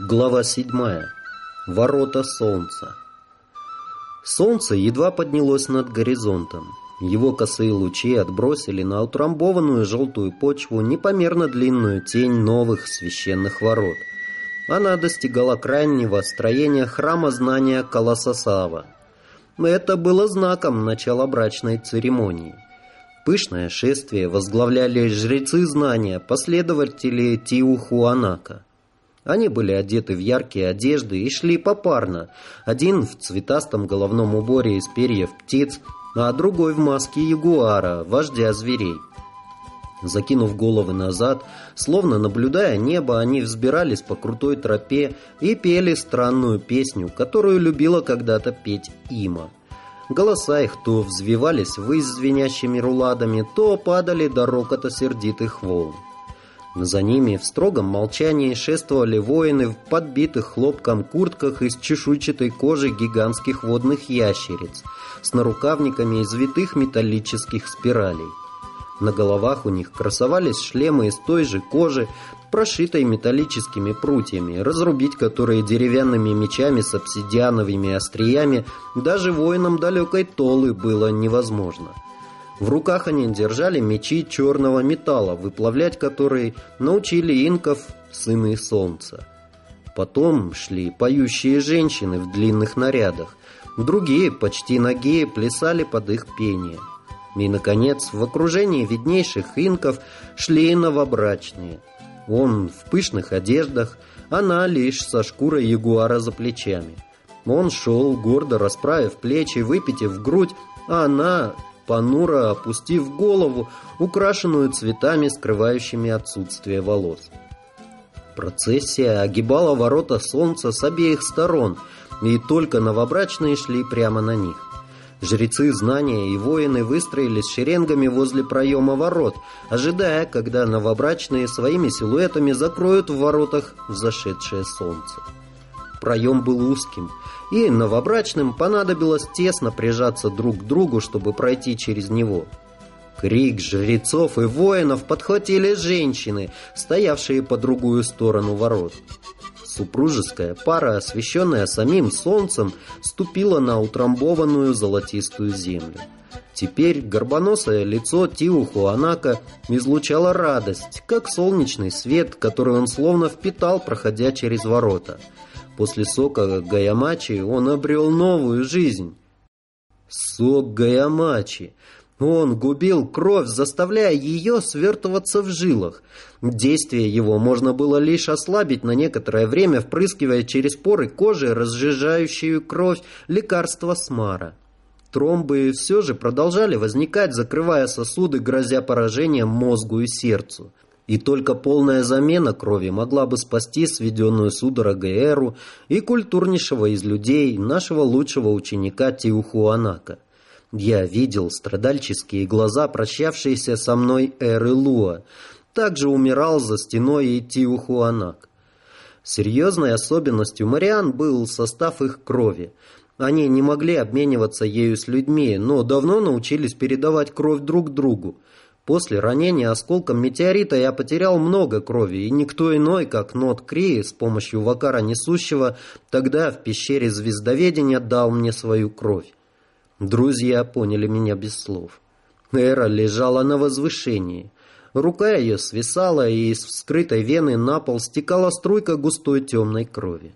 Глава седьмая. Ворота солнца. Солнце едва поднялось над горизонтом. Его косые лучи отбросили на утрамбованную желтую почву непомерно длинную тень новых священных ворот. Она достигала крайнего строения храма знания Колососава. Это было знаком начала брачной церемонии. Пышное шествие возглавляли жрецы знания, последователи Тиухуанака. Они были одеты в яркие одежды и шли попарно. Один в цветастом головном уборе из перьев птиц, а другой в маске ягуара, вождя зверей. Закинув головы назад, словно наблюдая небо, они взбирались по крутой тропе и пели странную песню, которую любила когда-то петь Има. Голоса их то взвивались ввысь звенящими руладами, то падали до рокота сердитых волн. За ними в строгом молчании шествовали воины в подбитых хлопком куртках из чешуйчатой кожи гигантских водных ящериц с нарукавниками из витых металлических спиралей. На головах у них красовались шлемы из той же кожи, прошитой металлическими прутьями, разрубить которые деревянными мечами с обсидиановыми остриями даже воинам далекой Толы было невозможно. В руках они держали мечи черного металла, выплавлять которые научили инков сыны солнца. Потом шли поющие женщины в длинных нарядах. Другие, почти ноги, плясали под их пение. И, наконец, в окружении виднейших инков шли новобрачные. Он в пышных одеждах, она лишь со шкурой ягуара за плечами. Он шел, гордо расправив плечи, выпитив грудь, а она понуро опустив голову, украшенную цветами, скрывающими отсутствие волос. Процессия огибала ворота солнца с обеих сторон, и только новобрачные шли прямо на них. Жрецы знания и воины выстроились шеренгами возле проема ворот, ожидая, когда новобрачные своими силуэтами закроют в воротах взошедшее солнце. Проем был узким, и новобрачным понадобилось тесно прижаться друг к другу, чтобы пройти через него. Крик жрецов и воинов подхватили женщины, стоявшие по другую сторону ворот. Супружеская пара, освещенная самим солнцем, ступила на утрамбованную золотистую землю. Теперь горбоносое лицо Тиухуанака излучало радость, как солнечный свет, который он словно впитал, проходя через ворота – После сока Гаямачи он обрел новую жизнь. Сок Гаямачи. Он губил кровь, заставляя ее свертываться в жилах. Действие его можно было лишь ослабить на некоторое время, впрыскивая через поры кожи, разжижающую кровь, лекарство смара. Тромбы все же продолжали возникать, закрывая сосуды, грозя поражением мозгу и сердцу и только полная замена крови могла бы спасти сведенную судорогой Эру и культурнейшего из людей, нашего лучшего ученика Тиухуанака. Я видел страдальческие глаза, прощавшиеся со мной Эры Луа. Также умирал за стеной и Тиухуанак. Серьезной особенностью Мариан был состав их крови. Они не могли обмениваться ею с людьми, но давно научились передавать кровь друг другу. После ранения осколком метеорита я потерял много крови, и никто иной, как Нот Кри, с помощью вакара несущего, тогда в пещере звездоведения дал мне свою кровь. Друзья поняли меня без слов. Эра лежала на возвышении. Рука ее свисала, и из вскрытой вены на пол стекала струйка густой темной крови.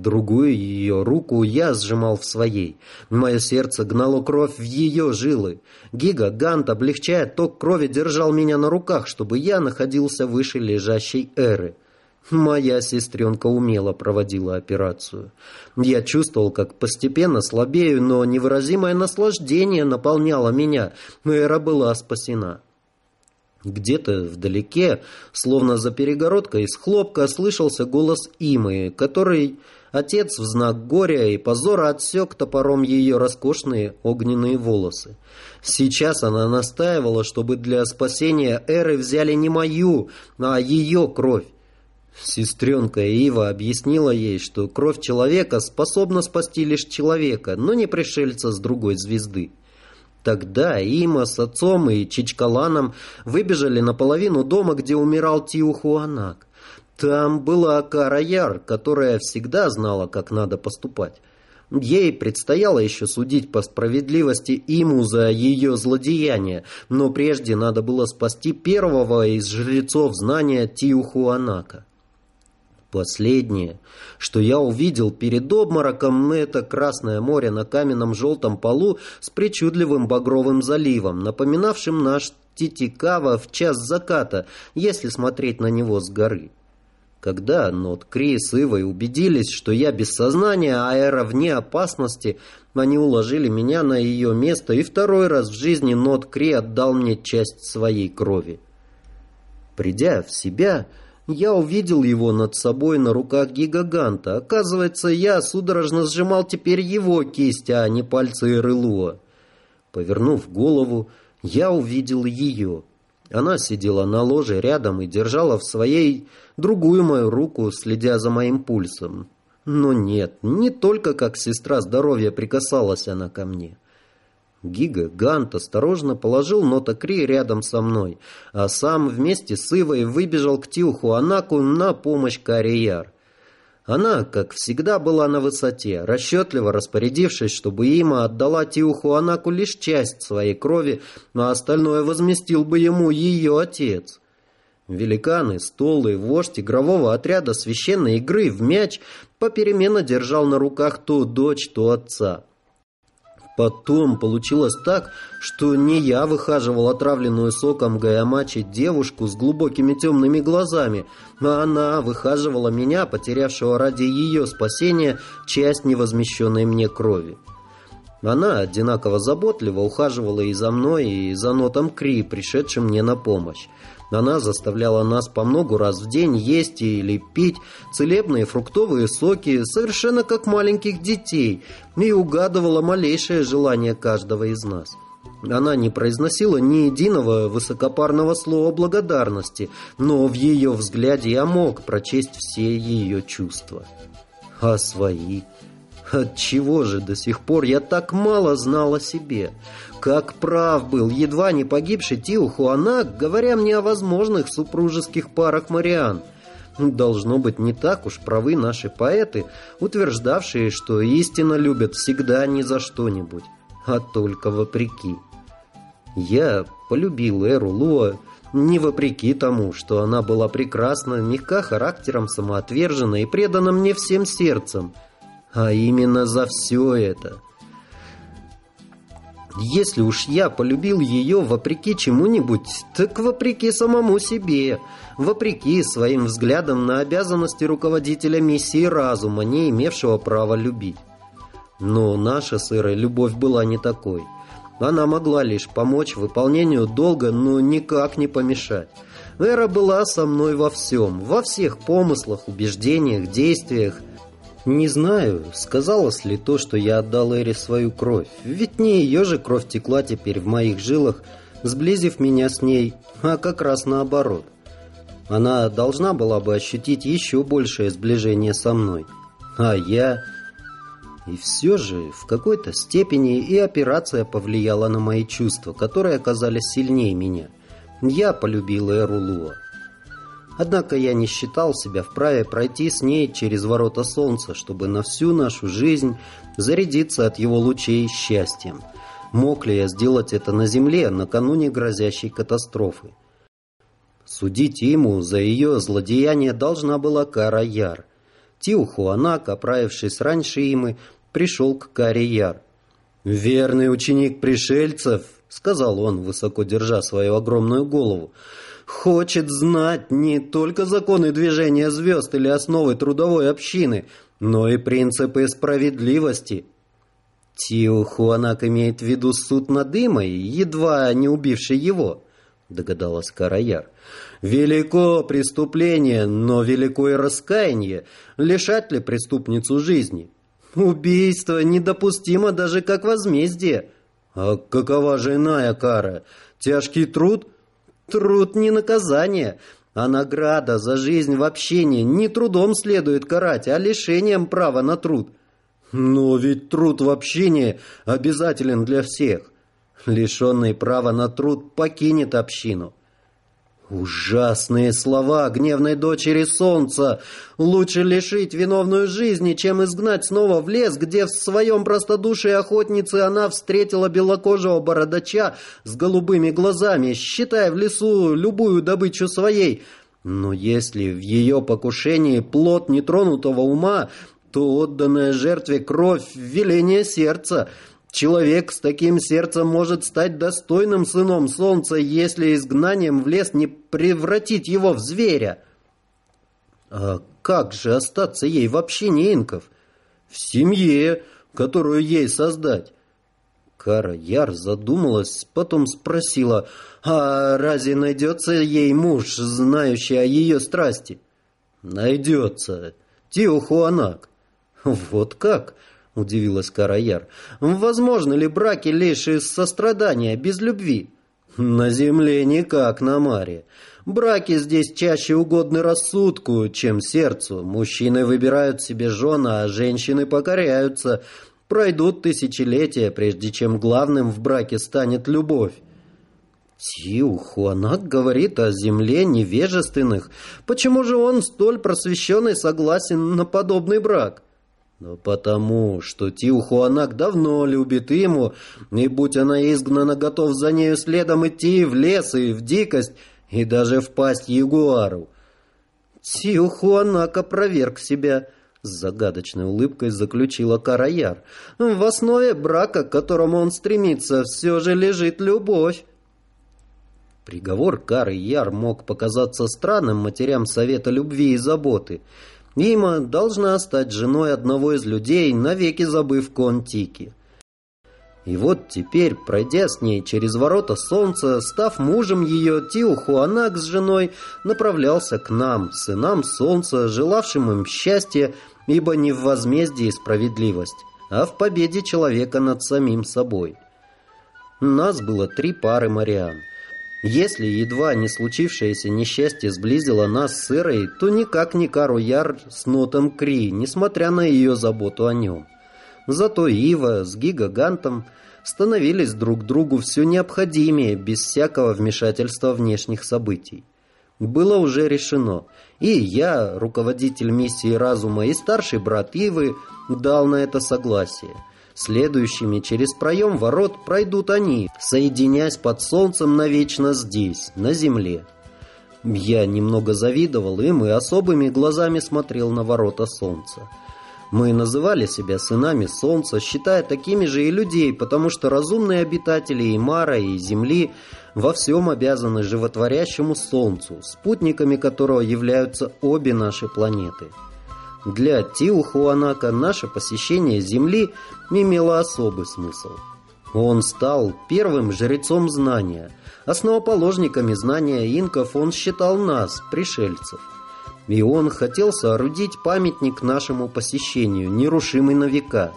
Другую ее руку я сжимал в своей. Мое сердце гнало кровь в ее жилы. Гига Гант, облегчая ток крови, держал меня на руках, чтобы я находился выше лежащей эры. Моя сестренка умело проводила операцию. Я чувствовал, как постепенно слабею, но невыразимое наслаждение наполняло меня. Эра была спасена. Где-то вдалеке, словно за перегородкой из хлопка, слышался голос Имы, который Отец в знак горя и позора отсек топором ее роскошные огненные волосы. Сейчас она настаивала, чтобы для спасения Эры взяли не мою, а ее кровь. Сестренка Ива объяснила ей, что кровь человека способна спасти лишь человека, но не пришельца с другой звезды. Тогда Има с отцом и Чичкаланом выбежали наполовину дома, где умирал Тиухуанак. Там была Кара Яр, которая всегда знала, как надо поступать. Ей предстояло еще судить по справедливости Иму за ее злодеяние, но прежде надо было спасти первого из жрецов знания Тиухуанака. Последнее, что я увидел перед обмороком, это Красное море на каменном желтом полу с причудливым багровым заливом, напоминавшим наш Титикава в час заката, если смотреть на него с горы. Когда Нот с Ивой убедились, что я без сознания, а Эра вне опасности, они уложили меня на ее место, и второй раз в жизни Нот Кри отдал мне часть своей крови. Придя в себя, я увидел его над собой на руках гигаганта. Оказывается, я судорожно сжимал теперь его кисть, а не пальцы Эрылуа. Повернув голову, я увидел ее. Она сидела на ложе рядом и держала в своей другую мою руку, следя за моим пульсом. Но нет, не только как сестра здоровья прикасалась она ко мне. Гига Гант осторожно положил Нота Кри рядом со мной, а сам вместе с Ивой выбежал к Тиухуанаку на помощь Карияр. Она, как всегда, была на высоте, расчетливо распорядившись, чтобы Има отдала Тиухуанаку лишь часть своей крови, а остальное возместил бы ему ее отец. Великаны, столы, вождь игрового отряда священной игры в мяч попеременно держал на руках то дочь, то отца. Потом получилось так, что не я выхаживал отравленную соком Гаямачи девушку с глубокими темными глазами, а она выхаживала меня, потерявшего ради ее спасения часть невозмещенной мне крови. Она одинаково заботливо ухаживала и за мной, и за нотом Кри, пришедшим мне на помощь. Она заставляла нас по многу раз в день есть или пить целебные фруктовые соки, совершенно как маленьких детей, и угадывала малейшее желание каждого из нас. Она не произносила ни единого высокопарного слова благодарности, но в ее взгляде я мог прочесть все ее чувства. А свои... Отчего же до сих пор я так мало знал о себе? Как прав был едва не погибший Тиухуанак, говоря мне о возможных супружеских парах Мариан. Должно быть, не так уж правы наши поэты, утверждавшие, что истинно любят всегда ни за что-нибудь, а только вопреки. Я полюбил Эру Луа не вопреки тому, что она была прекрасна, мягка характером, самоотвержена и предана мне всем сердцем – а именно за все это. Если уж я полюбил ее вопреки чему-нибудь, так вопреки самому себе, вопреки своим взглядам на обязанности руководителя миссии разума, не имевшего права любить. Но наша сырая любовь была не такой. Она могла лишь помочь выполнению долга, но никак не помешать. Эра была со мной во всем, во всех помыслах, убеждениях, действиях, не знаю, сказалось ли то, что я отдал Эре свою кровь. Ведь не ее же кровь текла теперь в моих жилах, сблизив меня с ней, а как раз наоборот. Она должна была бы ощутить еще большее сближение со мной. А я... И все же, в какой-то степени и операция повлияла на мои чувства, которые оказались сильнее меня. Я полюбил Эру Луа. Однако я не считал себя вправе пройти с ней через ворота солнца, чтобы на всю нашу жизнь зарядиться от его лучей счастьем. Мог ли я сделать это на земле накануне грозящей катастрофы? Судить ему за ее злодеяние должна была Кара Яр. Тиухуанак, оправившись раньше Имы, пришел к Каре Яр. «Верный ученик пришельцев», — сказал он, высоко держа свою огромную голову, — хочет знать не только законы движения звезд или основы трудовой общины, но и принципы справедливости. Тио Хуанак имеет в виду суд над Имой, едва не убивший его, догадалась Караяр. Велико преступление, но велико и раскаяние. Лишать ли преступницу жизни? Убийство недопустимо даже как возмездие. А какова же иная кара? Тяжкий труд – Труд не наказание, а награда за жизнь в общении не трудом следует карать, а лишением права на труд. Но ведь труд в общении обязателен для всех. Лишенный права на труд покинет общину. Ужасные слова гневной дочери солнца. Лучше лишить виновную жизни, чем изгнать снова в лес, где в своем простодушии охотницы она встретила белокожего бородача с голубыми глазами, считая в лесу любую добычу своей. Но если в ее покушении плод нетронутого ума, то отданная жертве кровь — веление сердца — Человек с таким сердцем может стать достойным сыном солнца, если изгнанием в лес не превратить его в зверя. А как же остаться ей в общине инков? В семье, которую ей создать? Кара Яр задумалась, потом спросила, а разве найдется ей муж, знающий о ее страсти? Найдется. Тиохуанак. Вот как? Удивилась Караяр. «Возможно ли браки лишь из сострадания, без любви?» «На земле никак на маре. Браки здесь чаще угодны рассудку, чем сердцу. Мужчины выбирают себе жен, а женщины покоряются. Пройдут тысячелетия, прежде чем главным в браке станет любовь. Тиухуанак говорит о земле невежественных. Почему же он столь просвещенный согласен на подобный брак? Но потому, что Тиухуанак давно любит ему, и будь она изгнана, готов за нею следом идти в лес и в дикость, и даже в пасть ягуару. Тиухуанак опроверг себя, с загадочной улыбкой заключила Караяр. В основе брака, к которому он стремится, все же лежит любовь. Приговор Кары Яр мог показаться странным матерям Совета Любви и Заботы — Има должна стать женой одного из людей, навеки забыв Контики. И вот теперь, пройдя с ней через ворота солнца, став мужем ее, Тиухуанак с женой направлялся к нам, сынам солнца, желавшим им счастья, ибо не в возмездии справедливость, а в победе человека над самим собой. Нас было три пары Мариан — если едва не случившееся несчастье сблизило нас с Ирой, то никак не Кару Яр с Нотом Кри, несмотря на ее заботу о нем. Зато Ива с Гигагантом становились друг другу все необходимее, без всякого вмешательства внешних событий. Было уже решено, и я, руководитель миссии разума, и старший брат Ивы дал на это согласие – Следующими через проем ворот пройдут они, соединяясь под солнцем навечно здесь, на земле. Я немного завидовал им и особыми глазами смотрел на ворота солнца. Мы называли себя сынами солнца, считая такими же и людей, потому что разумные обитатели и Мара, и Земли во всем обязаны животворящему солнцу, спутниками которого являются обе наши планеты. Для Тиухуанака наше посещение Земли имело особый смысл. Он стал первым жрецом знания. Основоположниками знания инков он считал нас, пришельцев. И он хотел соорудить памятник нашему посещению, нерушимый на века.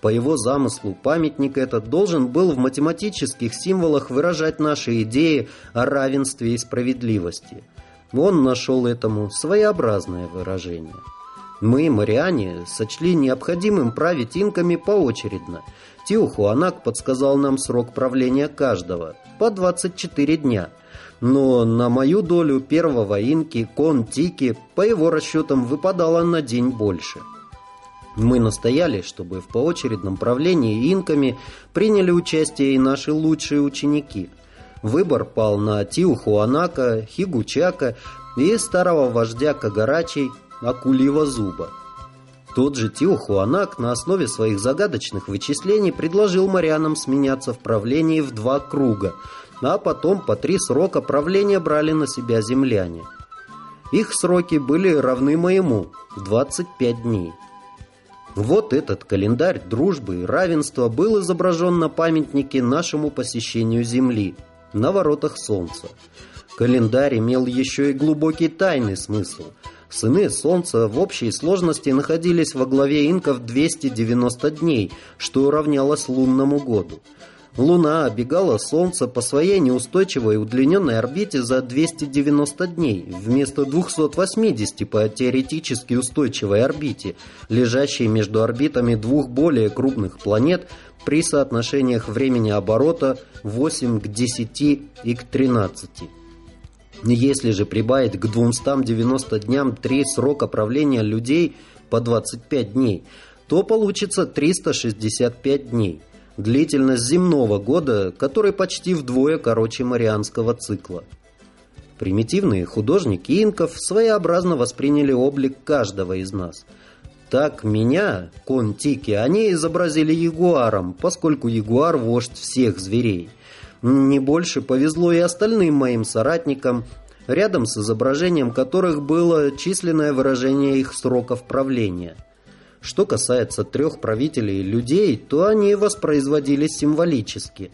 По его замыслу памятник этот должен был в математических символах выражать наши идеи о равенстве и справедливости. Он нашел этому своеобразное выражение – мы, мариане, сочли необходимым править инками поочередно. Тиухуанак подсказал нам срок правления каждого – по 24 дня. Но на мою долю первого инки, Кон-Тики, по его расчетам, выпадало на день больше. Мы настояли, чтобы в поочередном правлении инками приняли участие и наши лучшие ученики. Выбор пал на Тиухуанака, Хигучака и старого вождя Кагарачей акульего зуба. Тот же Тиохуанак на основе своих загадочных вычислений предложил морянам сменяться в правлении в два круга, а потом по три срока правления брали на себя земляне. Их сроки были равны моему – 25 дней. Вот этот календарь дружбы и равенства был изображен на памятнике нашему посещению Земли, на воротах Солнца. Календарь имел еще и глубокий тайный смысл – Сыны Солнца в общей сложности находились во главе инков 290 дней, что равнялось лунному году. Луна обегала Солнце по своей неустойчивой удлиненной орбите за 290 дней, вместо 280 по теоретически устойчивой орбите, лежащей между орбитами двух более крупных планет при соотношениях времени оборота 8 к 10 и к 13. Если же прибавить к 290 дням три срока правления людей по 25 дней, то получится 365 дней. Длительность земного года, который почти вдвое короче марианского цикла. Примитивные художники инков своеобразно восприняли облик каждого из нас. Так меня, Контики, они изобразили ягуаром, поскольку ягуар – вождь всех зверей – не больше повезло и остальным моим соратникам, рядом с изображением которых было численное выражение их сроков правления. Что касается трех правителей людей, то они воспроизводились символически.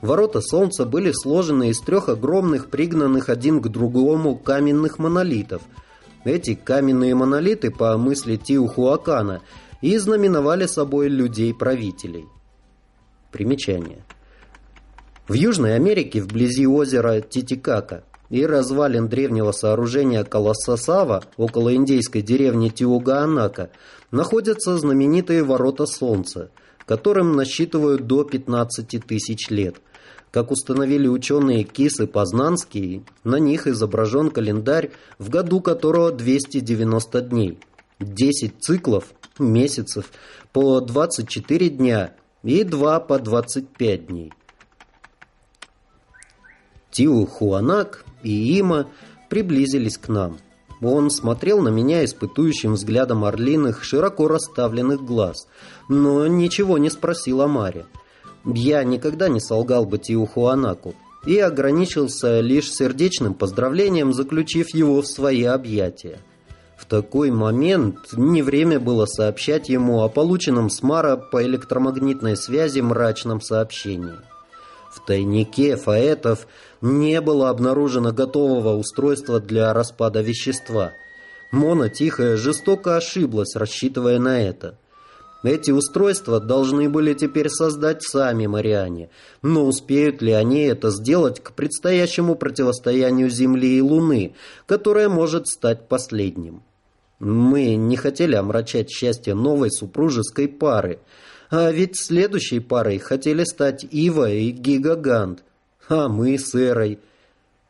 Ворота Солнца были сложены из трех огромных, пригнанных один к другому каменных монолитов. Эти каменные монолиты, по мысли Тиухуакана, и знаменовали собой людей-правителей. Примечание. В Южной Америке, вблизи озера Титикака и развалин древнего сооружения Колоссосава около индейской деревни Тиугаанака, находятся знаменитые Ворота Солнца, которым насчитывают до 15 тысяч лет. Как установили ученые Кисы Познанские, на них изображен календарь, в году которого 290 дней, 10 циклов, месяцев, по 24 дня и 2 по 25 дней. Тиу Хуанак и Има приблизились к нам. Он смотрел на меня испытующим взглядом орлиных, широко расставленных глаз, но ничего не спросил о Маре. Я никогда не солгал бы Тиу Хуанаку и ограничился лишь сердечным поздравлением, заключив его в свои объятия. В такой момент не время было сообщать ему о полученном с Мара по электромагнитной связи мрачном сообщении. Тайнике фаэтов не было обнаружено готового устройства для распада вещества. Мона тихо жестоко ошиблась, рассчитывая на это. Эти устройства должны были теперь создать сами Мариане, но успеют ли они это сделать к предстоящему противостоянию Земли и Луны, которое может стать последним? Мы не хотели омрачать счастье новой супружеской пары, а ведь следующей парой хотели стать Ива и Гигагант, а мы с Эрой.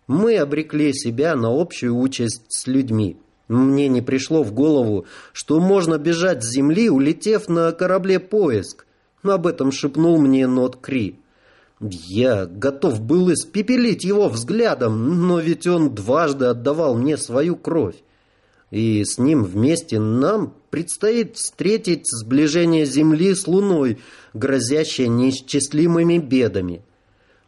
Мы обрекли себя на общую участь с людьми. Мне не пришло в голову, что можно бежать с земли, улетев на корабле поиск. Об этом шепнул мне Нот Кри. Я готов был испепелить его взглядом, но ведь он дважды отдавал мне свою кровь и с ним вместе нам предстоит встретить сближение Земли с Луной, грозящее неисчислимыми бедами.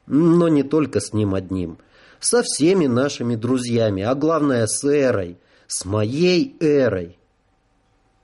Но не только с ним одним. Со всеми нашими друзьями, а главное с Эрой, с моей Эрой.